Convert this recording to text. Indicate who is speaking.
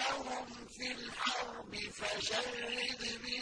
Speaker 1: لهم فِي الْحَرْبِ فَشَرِّدْ بِهِم